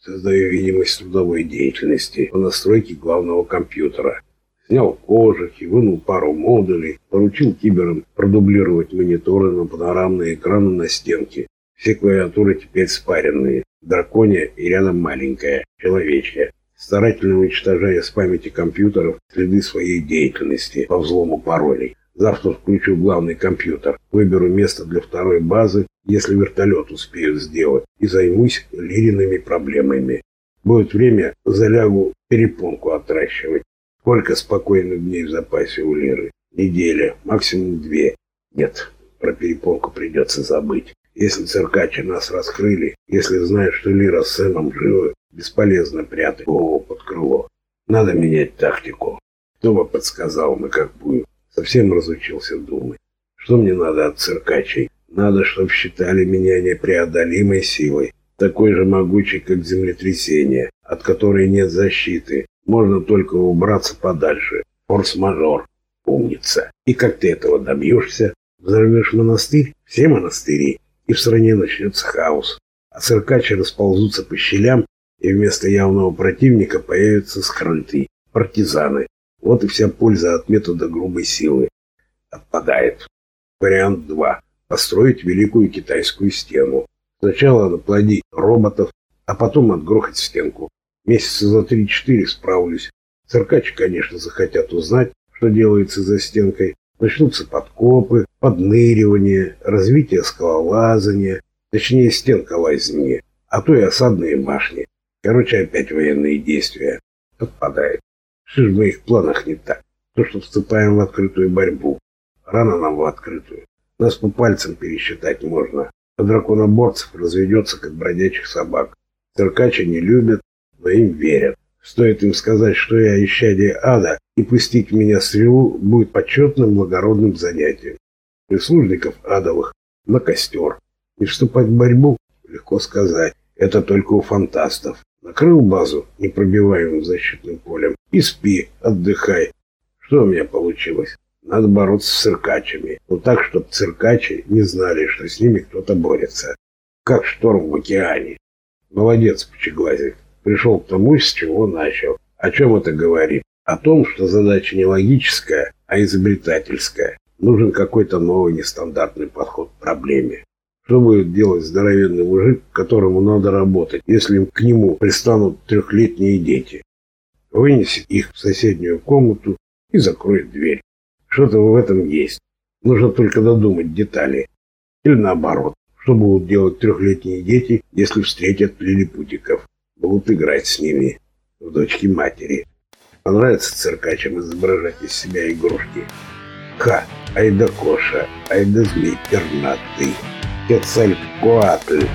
создаю видимость трудовой деятельности по настройке главного компьютера. Снял кожухи, вынул пару модулей, поручил киберам продублировать мониторы на панорамные экраны на стенке. Все клавиатуры теперь спаренные. Драконья и рядом маленькая, человечья. Старательно уничтожая с памяти компьютеров следы своей деятельности по взлому паролей. Завтра включу главный компьютер, выберу место для второй базы, если вертолет успеют сделать, и займусь Лириными проблемами. Будет время, залягу перепонку отращивать. Сколько спокойных дней в запасе у Лиры? Неделя, максимум две. Нет, про перепонку придется забыть. Если циркачи нас раскрыли, если знают, что Лира с Сэмом живы, бесполезно прятать голову под крыло. Надо менять тактику. Бы подсказал, мы как будем. Совсем разучился думать. Что мне надо от циркачей? Надо, чтобы считали меня непреодолимой силой, такой же могучей, как землетрясение, от которой нет защиты. Можно только убраться подальше. Форс-мажор. Умница. И как ты этого добьешься? Взорвешь монастырь? Все монастыри. И в стране начнется хаос. А циркачи расползутся по щелям, и вместо явного противника появятся скрытые партизаны. Вот и вся польза от метода грубой силы. Отпадает. Вариант 2. Построить великую китайскую стену. Сначала наплодить роботов, а потом отгрохать стенку. Месяца за 3-4 справлюсь. Циркачи, конечно, захотят узнать, что делается за стенкой. Начнутся подкопы, подныривание, развитие скалолазания, точнее стенка лазания, а то и осадные башни. Короче, опять военные действия. Отпадает. Что ж в моих планах не так? То, что вступаем в открытую борьбу. Рано нам в открытую. Нас по пальцам пересчитать можно. А драконоборцев разведется, как бродячих собак. Циркачи не любят, но им верят. Стоит им сказать, что я исчадие ада, и пустить меня стрелу будет почетным благородным занятием. Прислужников адовых на костер. И вступать в борьбу легко сказать. Это только у фантастов. Накрыл базу непробиваемым защитным полем и спи, отдыхай. Что у меня получилось? Надо бороться с циркачами. Но так, чтобы циркачи не знали, что с ними кто-то борется. Как шторм в океане. Молодец, Пучеглазик. Пришел к тому, с чего начал. О чем это говорит? О том, что задача не логическая, а изобретательская. Нужен какой-то новый нестандартный подход к проблеме. Что будет делать здоровенный мужик, которому надо работать, если к нему пристанут трехлетние дети? Вынесет их в соседнюю комнату и закроет дверь. Что-то в этом есть. Нужно только додумать детали. Или наоборот, что будут делать трехлетние дети, если встретят лилипутиков? Будут играть с ними в дочки матери. Понравится циркачам изображать из себя игрушки. Ха, ай да коша, ай да змей пернатый. Quetzalcoatl